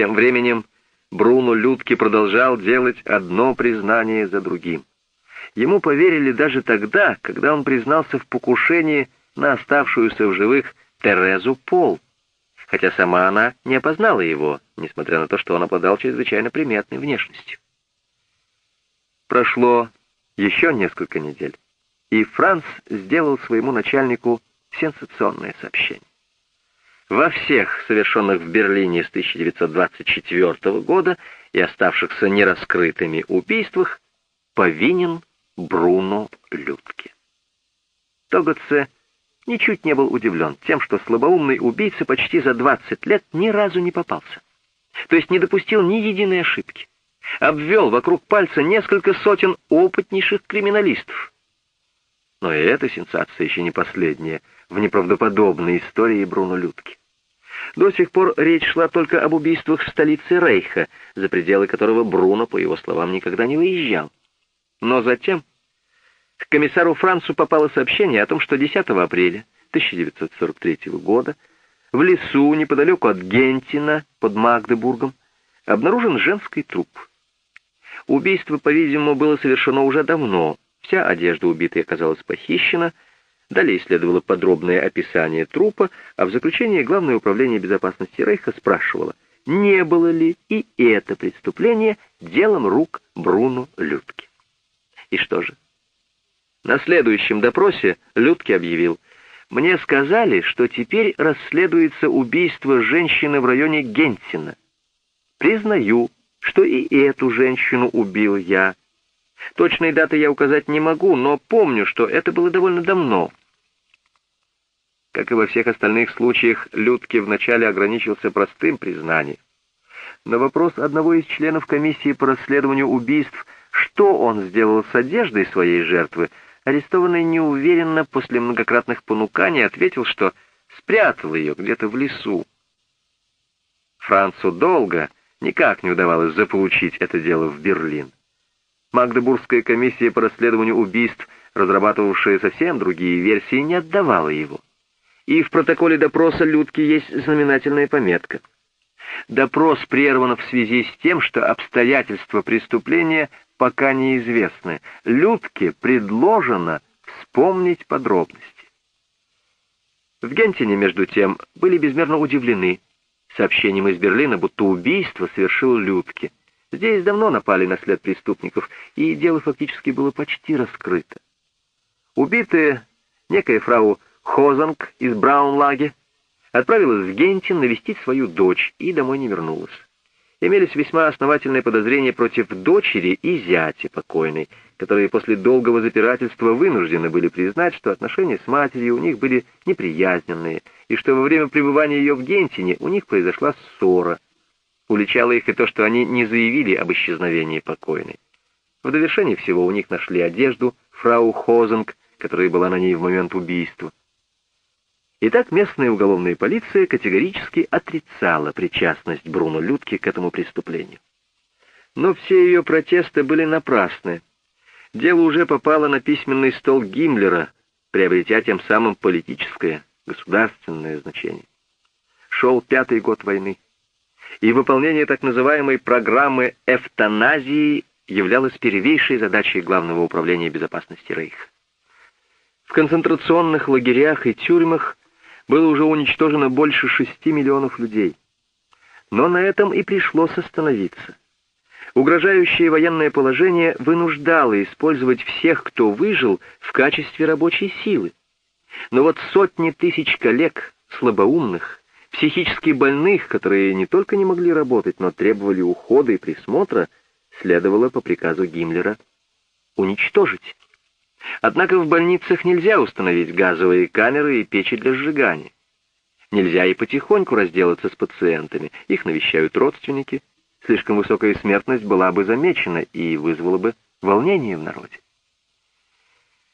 Тем временем Бруно Людки продолжал делать одно признание за другим. Ему поверили даже тогда, когда он признался в покушении на оставшуюся в живых Терезу Пол, хотя сама она не опознала его, несмотря на то, что он обладал чрезвычайно приметной внешностью. Прошло еще несколько недель, и Франц сделал своему начальнику сенсационное сообщение. Во всех совершенных в Берлине с 1924 года и оставшихся нераскрытыми убийствах повинен Бруно Людке. Тогоце ничуть не был удивлен тем, что слабоумный убийца почти за 20 лет ни разу не попался. То есть не допустил ни единой ошибки. Обвел вокруг пальца несколько сотен опытнейших криминалистов. Но и эта сенсация еще не последняя в неправдоподобной истории Бруно Людки. До сих пор речь шла только об убийствах в столице Рейха, за пределы которого Бруно, по его словам, никогда не выезжал. Но затем к комиссару Францу попало сообщение о том, что 10 апреля 1943 года в лесу неподалеку от Гентина под Магдебургом обнаружен женский труп. Убийство, по-видимому, было совершено уже давно. Вся одежда убитой оказалась похищена — Далее следовало подробное описание трупа, а в заключении Главное управление безопасности Рейха спрашивало, не было ли и это преступление делом рук Бруно Людки. И что же? На следующем допросе Людки объявил, «Мне сказали, что теперь расследуется убийство женщины в районе Гентина. Признаю, что и эту женщину убил я. Точной даты я указать не могу, но помню, что это было довольно давно. Как и во всех остальных случаях, Людки вначале ограничился простым признанием. На вопрос одного из членов комиссии по расследованию убийств, что он сделал с одеждой своей жертвы, арестованный неуверенно после многократных понуканий ответил, что спрятал ее где-то в лесу. Францу долго никак не удавалось заполучить это дело в Берлин. Магдебургская комиссия по расследованию убийств, разрабатывавшая совсем другие версии, не отдавала его и в протоколе допроса Людки есть знаменательная пометка. Допрос прерван в связи с тем, что обстоятельства преступления пока неизвестны. Людке предложено вспомнить подробности. В Гентине, между тем, были безмерно удивлены сообщением из Берлина, будто убийство совершил Людки. Здесь давно напали на след преступников, и дело фактически было почти раскрыто. Убитая некая фрау Хозанг из Браунлаге отправилась в Гентин навестить свою дочь и домой не вернулась. Имелись весьма основательные подозрения против дочери и зятя покойной, которые после долгого запирательства вынуждены были признать, что отношения с матерью у них были неприязненные, и что во время пребывания ее в Гентине у них произошла ссора. Уличало их и то, что они не заявили об исчезновении покойной. В довершение всего у них нашли одежду фрау Хозанг, которая была на ней в момент убийства. Итак, местная уголовная полиция категорически отрицала причастность Бруно Людки к этому преступлению. Но все ее протесты были напрасны. Дело уже попало на письменный стол Гиммлера, приобретя тем самым политическое, государственное значение. Шел пятый год войны, и выполнение так называемой программы эвтаназии являлось первейшей задачей Главного управления безопасности Рейха. В концентрационных лагерях и тюрьмах было уже уничтожено больше шести миллионов людей. Но на этом и пришлось остановиться. Угрожающее военное положение вынуждало использовать всех, кто выжил, в качестве рабочей силы. Но вот сотни тысяч коллег, слабоумных, психически больных, которые не только не могли работать, но требовали ухода и присмотра, следовало по приказу Гиммлера уничтожить. Однако в больницах нельзя установить газовые камеры и печи для сжигания. Нельзя и потихоньку разделаться с пациентами, их навещают родственники. Слишком высокая смертность была бы замечена и вызвала бы волнение в народе.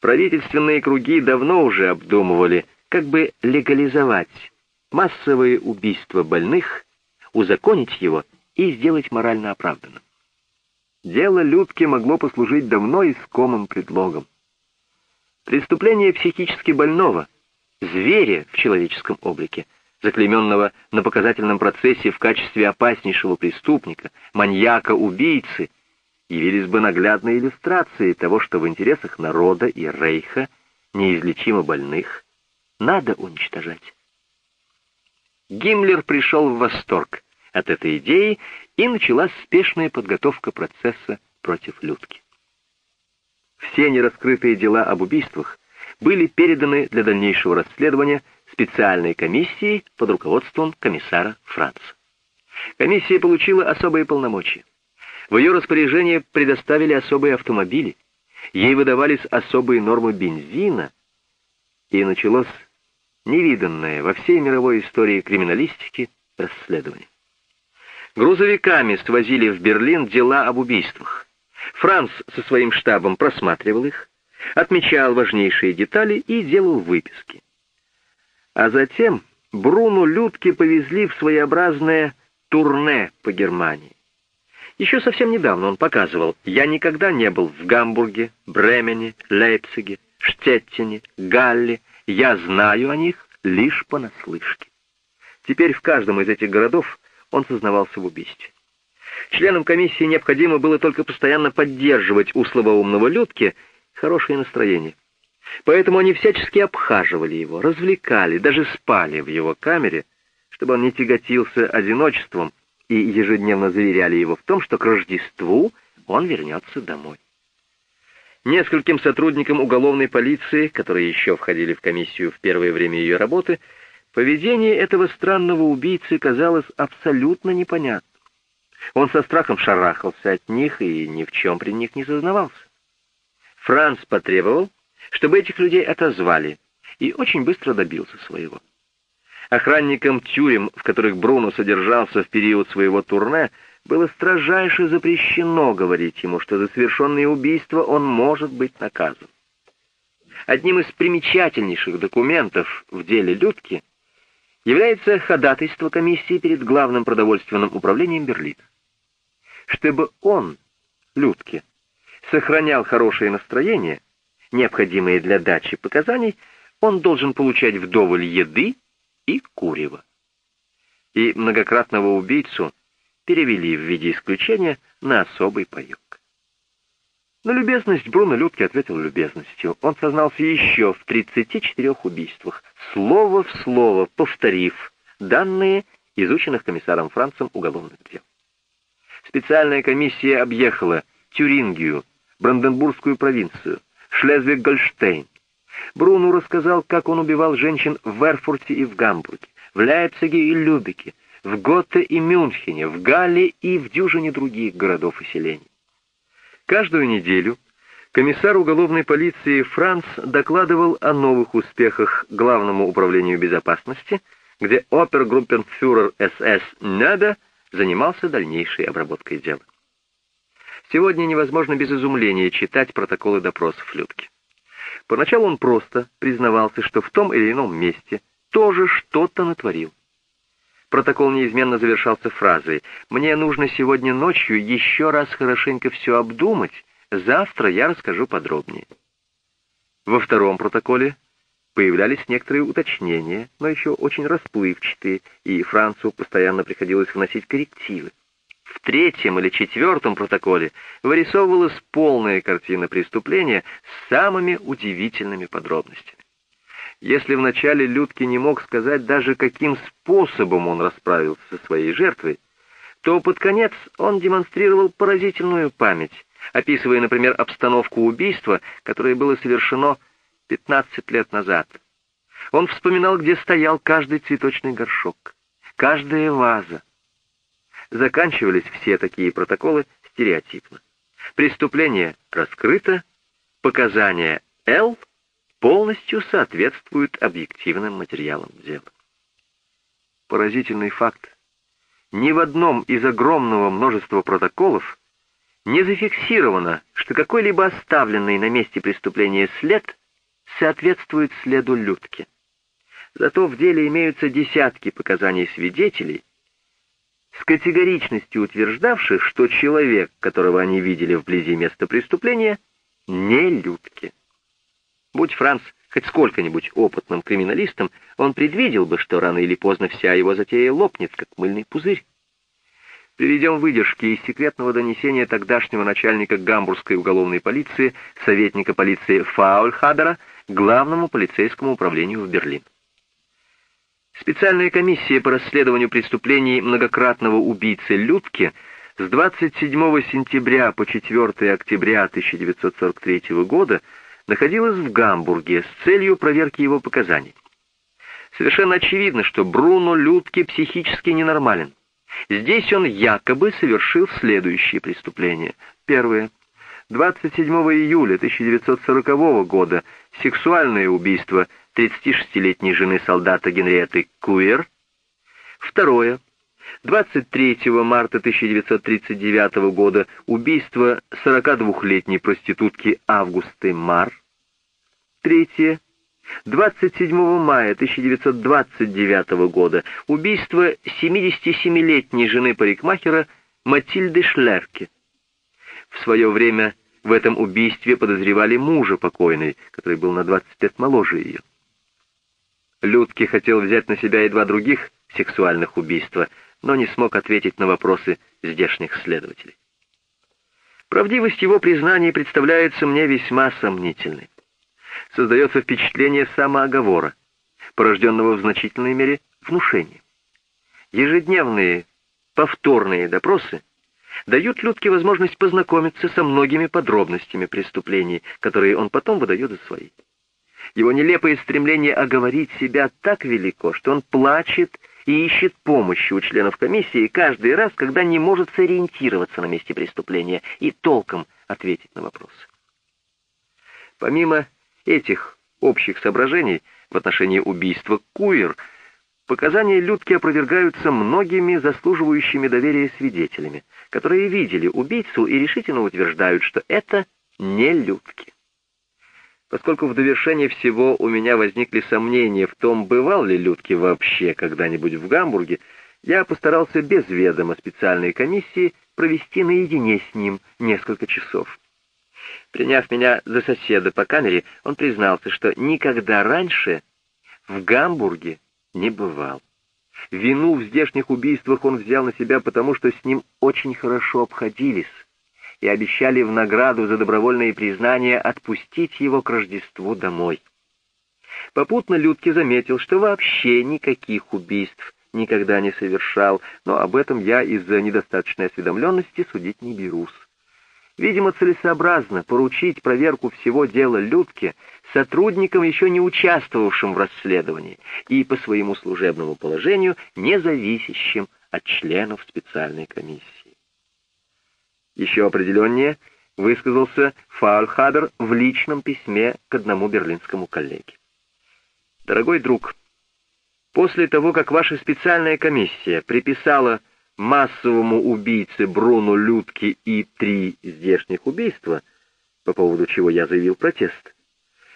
Правительственные круги давно уже обдумывали, как бы легализовать массовые убийства больных, узаконить его и сделать морально оправданным. Дело Людки могло послужить давно искомым предлогом. Преступление психически больного, зверя в человеческом облике, заклейменного на показательном процессе в качестве опаснейшего преступника, маньяка-убийцы, явились бы наглядной иллюстрацией того, что в интересах народа и Рейха неизлечимо больных надо уничтожать. Гиммлер пришел в восторг от этой идеи, и началась спешная подготовка процесса против Людки. Все нераскрытые дела об убийствах были переданы для дальнейшего расследования специальной комиссии под руководством комиссара Франца. Комиссия получила особые полномочия. В ее распоряжение предоставили особые автомобили, ей выдавались особые нормы бензина, и началось невиданное во всей мировой истории криминалистики расследование. Грузовиками свозили в Берлин дела об убийствах. Франц со своим штабом просматривал их, отмечал важнейшие детали и делал выписки. А затем Бруну Людке повезли в своеобразное турне по Германии. Еще совсем недавно он показывал, я никогда не был в Гамбурге, Бремене, Лейпциге, Штеттине, Галле, я знаю о них лишь понаслышке. Теперь в каждом из этих городов он сознавался в убийстве. Членам комиссии необходимо было только постоянно поддерживать у слабоумного Людки хорошее настроение. Поэтому они всячески обхаживали его, развлекали, даже спали в его камере, чтобы он не тяготился одиночеством, и ежедневно заверяли его в том, что к Рождеству он вернется домой. Нескольким сотрудникам уголовной полиции, которые еще входили в комиссию в первое время ее работы, поведение этого странного убийцы казалось абсолютно непонятным. Он со страхом шарахался от них и ни в чем при них не сознавался. Франц потребовал, чтобы этих людей отозвали, и очень быстро добился своего. Охранникам тюрем, в которых Бруно содержался в период своего турне, было строжайше запрещено говорить ему, что за совершенные убийства он может быть наказан. Одним из примечательнейших документов в деле Людки является ходатайство комиссии перед Главным продовольственным управлением Берлина. Чтобы он, Людке, сохранял хорошее настроение, необходимое для дачи показаний, он должен получать вдоволь еды и курева. И многократного убийцу перевели в виде исключения на особый паёк. На любезность Бруно Людке ответил любезностью. Он сознался еще в 34 убийствах, слово в слово повторив данные изученных комиссаром Францем уголовных дел. Специальная комиссия объехала Тюрингию, Бранденбургскую провинцию, Шлезвиг-Гольштейн. Бруну рассказал, как он убивал женщин в Эрфурте и в Гамбурге, в Лейпциге и Любеке, в Готте и Мюнхене, в Галле и в дюжине других городов и селений. Каждую неделю комиссар уголовной полиции Франц докладывал о новых успехах Главному управлению безопасности, где опергруппенфюрер СС Неда занимался дальнейшей обработкой дела. Сегодня невозможно без изумления читать протоколы допросов Людки. Поначалу он просто признавался, что в том или ином месте тоже что-то натворил. Протокол неизменно завершался фразой «Мне нужно сегодня ночью еще раз хорошенько все обдумать, завтра я расскажу подробнее». Во втором протоколе появлялись некоторые уточнения, но еще очень расплывчатые, и Францу постоянно приходилось вносить коррективы. В третьем или четвертом протоколе вырисовывалась полная картина преступления с самыми удивительными подробностями. Если вначале Людки не мог сказать даже, каким способом он расправился со своей жертвой, то под конец он демонстрировал поразительную память, описывая, например, обстановку убийства, которое было совершено 15 лет назад. Он вспоминал, где стоял каждый цветочный горшок, каждая ваза. Заканчивались все такие протоколы стереотипно. Преступление раскрыто, показания «Л» — полностью соответствуют объективным материалам дела. Поразительный факт. Ни в одном из огромного множества протоколов не зафиксировано, что какой-либо оставленный на месте преступления след соответствует следу Людки. Зато в деле имеются десятки показаний свидетелей, с категоричностью утверждавших, что человек, которого они видели вблизи места преступления, не Людки. Будь Франц хоть сколько-нибудь опытным криминалистом, он предвидел бы, что рано или поздно вся его затея лопнет, как мыльный пузырь. Приведем выдержки из секретного донесения тогдашнего начальника гамбургской уголовной полиции, советника полиции Фаульхадера, главному полицейскому управлению в Берлин. Специальная комиссия по расследованию преступлений многократного убийцы Людки с 27 сентября по 4 октября 1943 года находилась в Гамбурге с целью проверки его показаний. Совершенно очевидно, что Бруно Людке психически ненормален. Здесь он якобы совершил следующие преступления. Первое. 27 июля 1940 года сексуальное убийство 36-летней жены солдата Генриетты Куэр. Второе. 23 марта 1939 года убийство 42-летней проститутки Августы Мар. Третье. 27 мая 1929 года убийство 77-летней жены парикмахера Матильды Шлерке. В свое время в этом убийстве подозревали мужа покойной, который был на 20 лет моложе ее. Людки хотел взять на себя и два других сексуальных убийства, но не смог ответить на вопросы здешних следователей. Правдивость его признаний представляется мне весьма сомнительной создается впечатление самооговора, порожденного в значительной мере внушением. Ежедневные повторные допросы дают Людке возможность познакомиться со многими подробностями преступлений, которые он потом выдает за свои. Его нелепое стремление оговорить себя так велико, что он плачет и ищет помощи у членов комиссии каждый раз, когда не может сориентироваться на месте преступления и толком ответить на вопросы. Помимо этих общих соображений в отношении убийства Куир показания Людки опровергаются многими заслуживающими доверия свидетелями, которые видели убийцу и решительно утверждают, что это не Людки. Поскольку в довершение всего у меня возникли сомнения в том, бывал ли Людки вообще когда-нибудь в Гамбурге, я постарался без ведома специальной комиссии провести наедине с ним несколько часов. Приняв меня за соседа по камере, он признался, что никогда раньше в Гамбурге не бывал. Вину в здешних убийствах он взял на себя, потому что с ним очень хорошо обходились и обещали в награду за добровольные признания отпустить его к Рождеству домой. Попутно Людке заметил, что вообще никаких убийств никогда не совершал, но об этом я из-за недостаточной осведомленности судить не берусь. Видимо, целесообразно поручить проверку всего дела Людке сотрудникам, еще не участвовавшим в расследовании и по своему служебному положению не зависящим от членов специальной комиссии. Еще определеннее высказался Фаульхадер в личном письме к одному берлинскому коллеге. «Дорогой друг, после того, как ваша специальная комиссия приписала массовому убийце Бруну Людки и три здешних убийства, по поводу чего я заявил протест,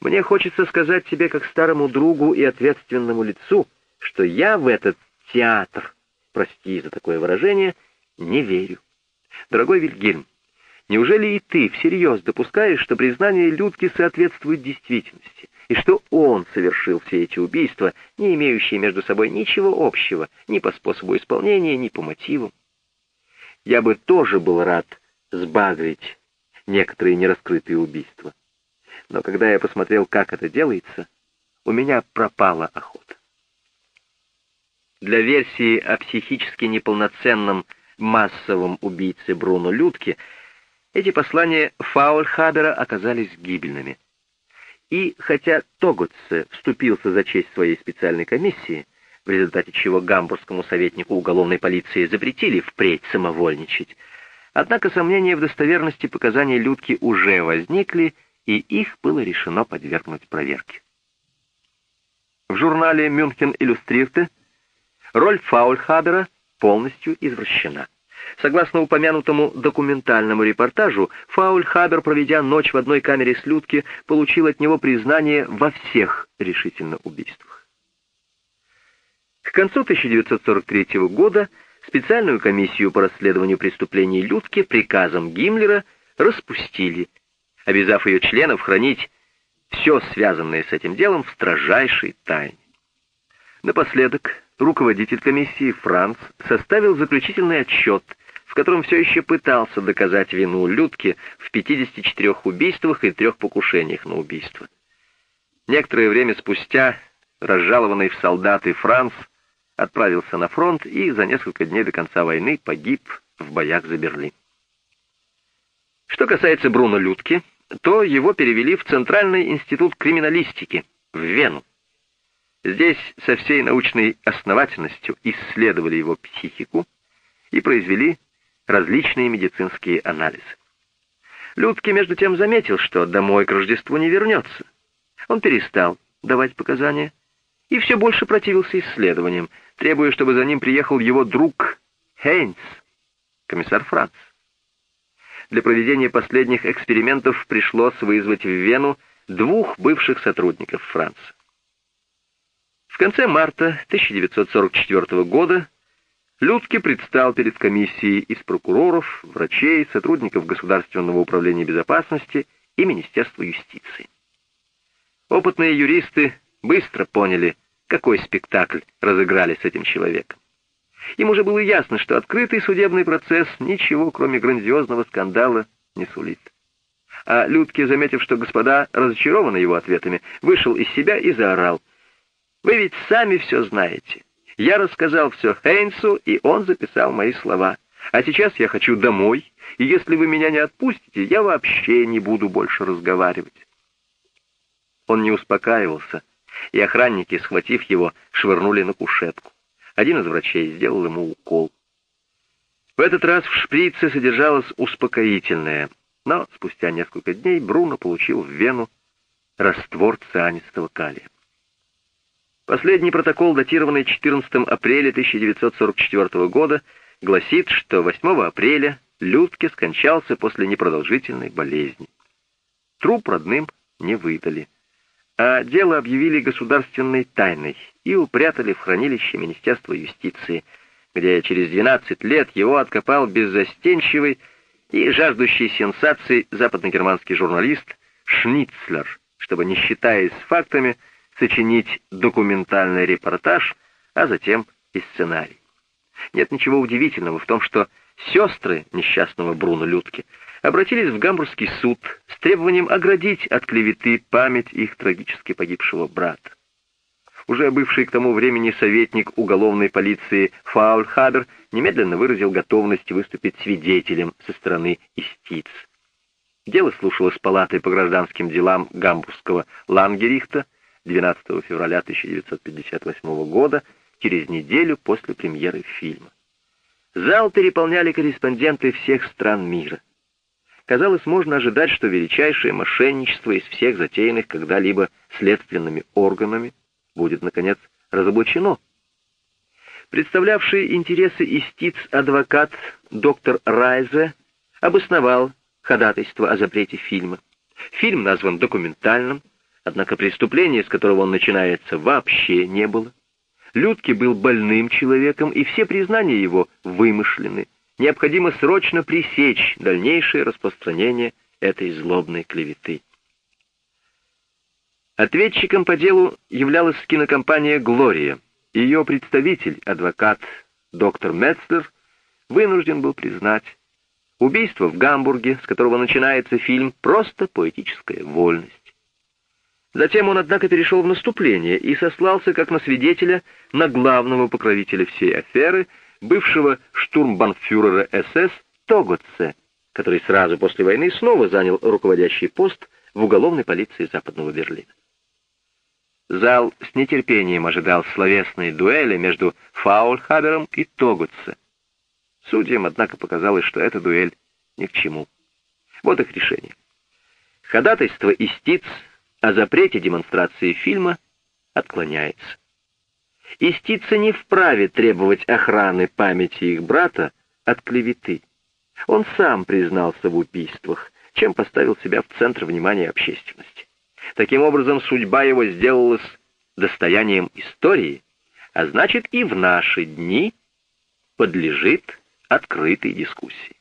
мне хочется сказать тебе как старому другу и ответственному лицу, что я в этот театр, прости за такое выражение, не верю. Дорогой Вильгельм, неужели и ты всерьез допускаешь, что признание Людки соответствует действительности? и что он совершил все эти убийства, не имеющие между собой ничего общего ни по способу исполнения, ни по мотивам. Я бы тоже был рад сбагрить некоторые нераскрытые убийства. Но когда я посмотрел, как это делается, у меня пропала охота. Для версии о психически неполноценном массовом убийце Бруно Людке эти послания Фаульхабера оказались гибельными. И хотя Тогутце вступился за честь своей специальной комиссии, в результате чего гамбургскому советнику уголовной полиции запретили впредь самовольничать, однако сомнения в достоверности показаний Людки уже возникли, и их было решено подвергнуть проверке. В журнале «Мюнхен Иллюстрирте» роль Фаульхабера полностью извращена. Согласно упомянутому документальному репортажу, Фауль Хабер, проведя ночь в одной камере с Людки, получил от него признание во всех решительно убийствах. К концу 1943 года специальную комиссию по расследованию преступлений Людки приказом Гиммлера распустили, обязав ее членов хранить все связанное с этим делом в строжайшей тайне. Напоследок, руководитель комиссии Франц составил заключительный отчет, в котором все еще пытался доказать вину Людки в 54 убийствах и трех покушениях на убийство. Некоторое время спустя разжалованный в солдаты Франц отправился на фронт и за несколько дней до конца войны погиб в боях за Берлин. Что касается Бруно Людки, то его перевели в Центральный институт криминалистики в Вену. Здесь со всей научной основательностью исследовали его психику и произвели различные медицинские анализы. Людки, между тем, заметил, что домой к Рождеству не вернется. Он перестал давать показания и все больше противился исследованиям, требуя, чтобы за ним приехал его друг Хейнс, комиссар Франц. Для проведения последних экспериментов пришлось вызвать в Вену двух бывших сотрудников Франца. Конце марта 1944 года Людки предстал перед комиссией из прокуроров, врачей, сотрудников Государственного управления безопасности и Министерства юстиции. Опытные юристы быстро поняли, какой спектакль разыграли с этим человеком. Им уже было ясно, что открытый судебный процесс ничего, кроме грандиозного скандала, не сулит. А Людке, заметив, что господа разочарованы его ответами, вышел из себя и заорал. «Вы ведь сами все знаете. Я рассказал все Хейнсу, и он записал мои слова. А сейчас я хочу домой, и если вы меня не отпустите, я вообще не буду больше разговаривать». Он не успокаивался, и охранники, схватив его, швырнули на кушетку. Один из врачей сделал ему укол. В этот раз в шприце содержалось успокоительное, но спустя несколько дней Бруно получил в вену раствор цианистого калия. Последний протокол, датированный 14 апреля 1944 года, гласит, что 8 апреля Людке скончался после непродолжительной болезни. Труп родным не выдали а дело объявили государственной тайной и упрятали в хранилище Министерства юстиции, где через 12 лет его откопал беззастенчивый и жаждущий сенсаций западногерманский журналист Шницлер, чтобы, не считаясь с фактами, сочинить документальный репортаж, а затем и сценарий. Нет ничего удивительного в том, что сестры несчастного Бруно Людки — обратились в Гамбургский суд с требованием оградить от клеветы память их трагически погибшего брата. Уже бывший к тому времени советник уголовной полиции Фаульхабер немедленно выразил готовность выступить свидетелем со стороны истиц. Дело слушалось палатой по гражданским делам Гамбургского Лангерихта 12 февраля 1958 года, через неделю после премьеры фильма. Зал переполняли корреспонденты всех стран мира. Казалось, можно ожидать, что величайшее мошенничество из всех затеянных когда-либо следственными органами будет, наконец, разоблачено. Представлявший интересы истиц адвокат доктор Райзе обосновал ходатайство о запрете фильма. Фильм назван документальным, однако преступления, с которого он начинается, вообще не было. Людки был больным человеком, и все признания его вымышлены необходимо срочно пресечь дальнейшее распространение этой злобной клеветы. Ответчиком по делу являлась кинокомпания «Глория». Ее представитель, адвокат доктор Метцлер, вынужден был признать, убийство в Гамбурге, с которого начинается фильм, просто поэтическая вольность. Затем он, однако, перешел в наступление и сослался как на свидетеля на главного покровителя всей аферы — бывшего штурмбанфюрера СС Тоготце, который сразу после войны снова занял руководящий пост в уголовной полиции Западного Берлина. Зал с нетерпением ожидал словесной дуэли между Фаульхабером и Тогутце. Судьям, однако, показалось, что эта дуэль ни к чему. Вот их решение. Ходатайство истиц о запрете демонстрации фильма отклоняется. Истица не вправе требовать охраны памяти их брата от клеветы. Он сам признался в убийствах, чем поставил себя в центр внимания общественности. Таким образом, судьба его сделалась достоянием истории, а значит и в наши дни подлежит открытой дискуссии.